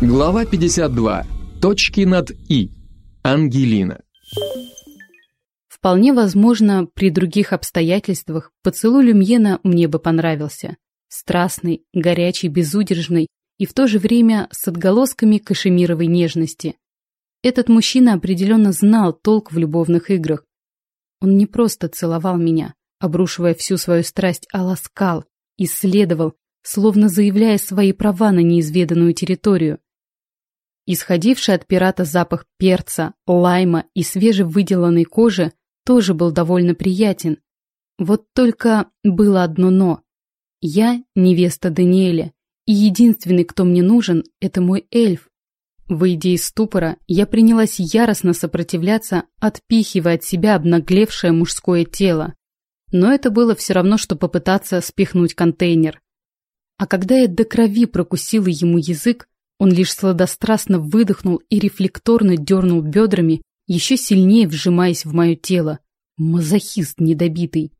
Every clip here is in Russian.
Глава 52. Точки над «и». Ангелина. Вполне возможно, при других обстоятельствах поцелуй Люмьена мне бы понравился. Страстный, горячий, безудержный и в то же время с отголосками кашемировой нежности. Этот мужчина определенно знал толк в любовных играх. Он не просто целовал меня, обрушивая всю свою страсть, а ласкал, исследовал, словно заявляя свои права на неизведанную территорию. Исходивший от пирата запах перца, лайма и свежевыделанной кожи тоже был довольно приятен. Вот только было одно «но». Я невеста Даниэля, и единственный, кто мне нужен, это мой эльф. Выйдя из ступора, я принялась яростно сопротивляться, отпихивая от себя обнаглевшее мужское тело. Но это было все равно, что попытаться спихнуть контейнер. А когда я до крови прокусила ему язык, он лишь сладострастно выдохнул и рефлекторно дернул бедрами, еще сильнее вжимаясь в мое тело. Мазохист недобитый.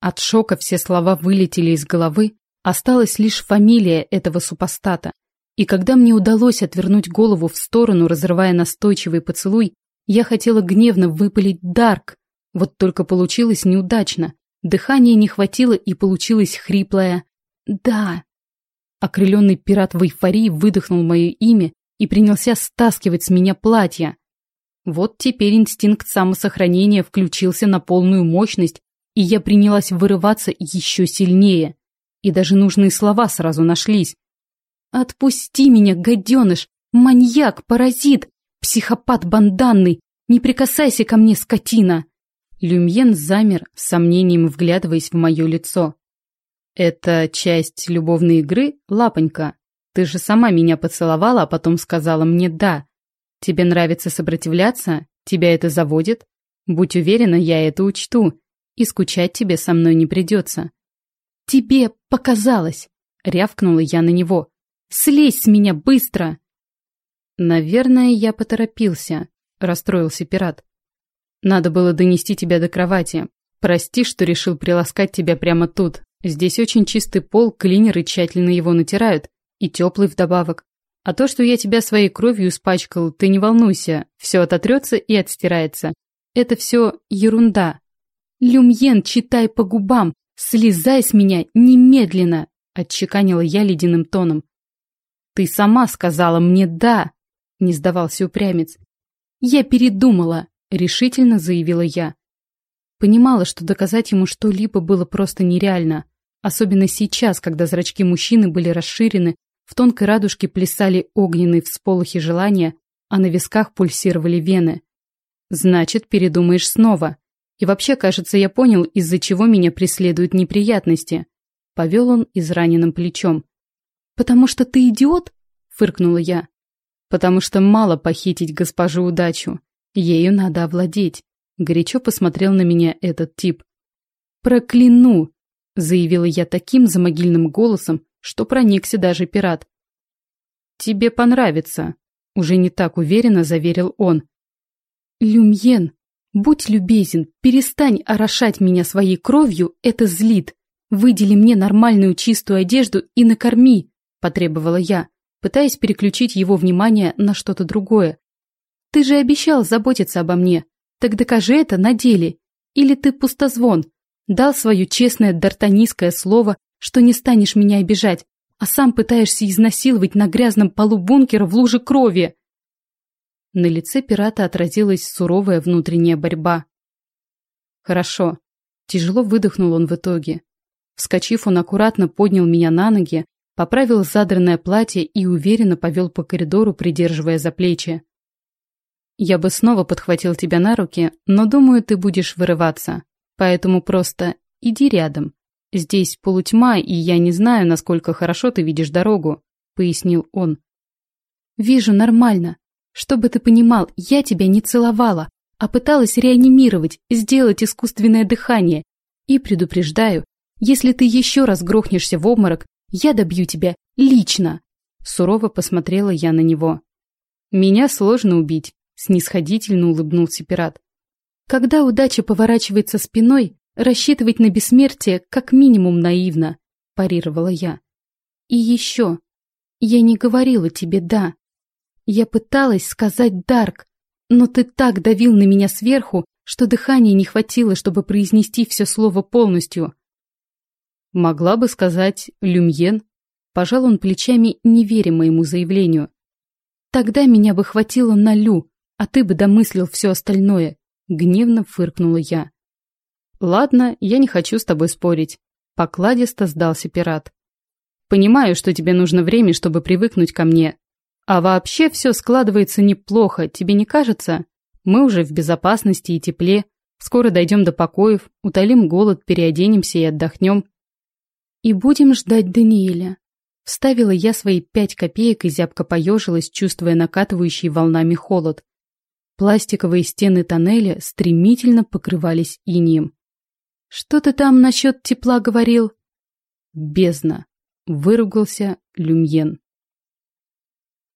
От шока все слова вылетели из головы, осталась лишь фамилия этого супостата. И когда мне удалось отвернуть голову в сторону, разрывая настойчивый поцелуй, я хотела гневно выпалить «Дарк», вот только получилось неудачно. Дыхания не хватило и получилось хриплое «Да». Окрыленный пират в эйфории выдохнул мое имя и принялся стаскивать с меня платье. Вот теперь инстинкт самосохранения включился на полную мощность, и я принялась вырываться еще сильнее. И даже нужные слова сразу нашлись. «Отпусти меня, гаденыш! Маньяк, паразит, психопат банданный! Не прикасайся ко мне, скотина!» Люмьен замер, с сомнением вглядываясь в мое лицо. «Это часть любовной игры, лапонька. Ты же сама меня поцеловала, а потом сказала мне «да». Тебе нравится сопротивляться? Тебя это заводит? Будь уверена, я это учту. И скучать тебе со мной не придется». «Тебе показалось!» — рявкнула я на него. «Слезь с меня быстро!» «Наверное, я поторопился», — расстроился пират. «Надо было донести тебя до кровати. Прости, что решил приласкать тебя прямо тут, Здесь очень чистый пол, клинеры тщательно его натирают, и теплый вдобавок. А то, что я тебя своей кровью испачкал, ты не волнуйся, все ототрется и отстирается. Это все ерунда. Люмьен, читай по губам, слезай с меня немедленно, отчеканила я ледяным тоном. Ты сама сказала мне «да», не сдавался упрямец. Я передумала, решительно заявила я. Понимала, что доказать ему что-либо было просто нереально. Особенно сейчас, когда зрачки мужчины были расширены, в тонкой радужке плясали огненные всполохи желания, а на висках пульсировали вены. Значит, передумаешь снова. И вообще, кажется, я понял, из-за чего меня преследуют неприятности. Повел он израненным плечом. «Потому что ты идиот?» — фыркнула я. «Потому что мало похитить госпожу удачу. Ею надо овладеть». Горячо посмотрел на меня этот тип. «Прокляну!» Заявила я таким замогильным голосом, что проникся даже пират. «Тебе понравится», — уже не так уверенно заверил он. «Люмьен, будь любезен, перестань орошать меня своей кровью, это злит. Выдели мне нормальную чистую одежду и накорми», — потребовала я, пытаясь переключить его внимание на что-то другое. «Ты же обещал заботиться обо мне, так докажи это на деле. Или ты пустозвон, Дал свое честное дартанийское слово, что не станешь меня обижать, а сам пытаешься изнасиловать на грязном полу бункера в луже крови. На лице пирата отразилась суровая внутренняя борьба. Хорошо. Тяжело выдохнул он в итоге. Вскочив, он аккуратно поднял меня на ноги, поправил задранное платье и уверенно повел по коридору, придерживая за плечи. «Я бы снова подхватил тебя на руки, но думаю, ты будешь вырываться. Поэтому просто иди рядом. Здесь полутьма, и я не знаю, насколько хорошо ты видишь дорогу», — пояснил он. «Вижу нормально. Чтобы ты понимал, я тебя не целовала, а пыталась реанимировать, сделать искусственное дыхание. И предупреждаю, если ты еще раз грохнешься в обморок, я добью тебя лично!» Сурово посмотрела я на него. «Меня сложно убить», — снисходительно улыбнулся пират. Когда удача поворачивается спиной, рассчитывать на бессмертие как минимум наивно, парировала я. И еще. Я не говорила тебе «да». Я пыталась сказать «Дарк», но ты так давил на меня сверху, что дыхания не хватило, чтобы произнести все слово полностью. Могла бы сказать «Люмьен». Пожал он плечами, не веря моему заявлению. Тогда меня бы хватило на Лю, а ты бы домыслил все остальное. Гневно фыркнула я. Ладно, я не хочу с тобой спорить. Покладисто сдался пират. Понимаю, что тебе нужно время, чтобы привыкнуть ко мне. А вообще все складывается неплохо, тебе не кажется? Мы уже в безопасности и тепле. Скоро дойдем до покоев, утолим голод, переоденемся и отдохнем. И будем ждать Даниэля. Вставила я свои пять копеек и зябко поежилась, чувствуя накатывающий волнами холод. Пластиковые стены тоннеля стремительно покрывались инием. «Что ты там насчет тепла говорил?» «Бездна», — выругался Люмьен.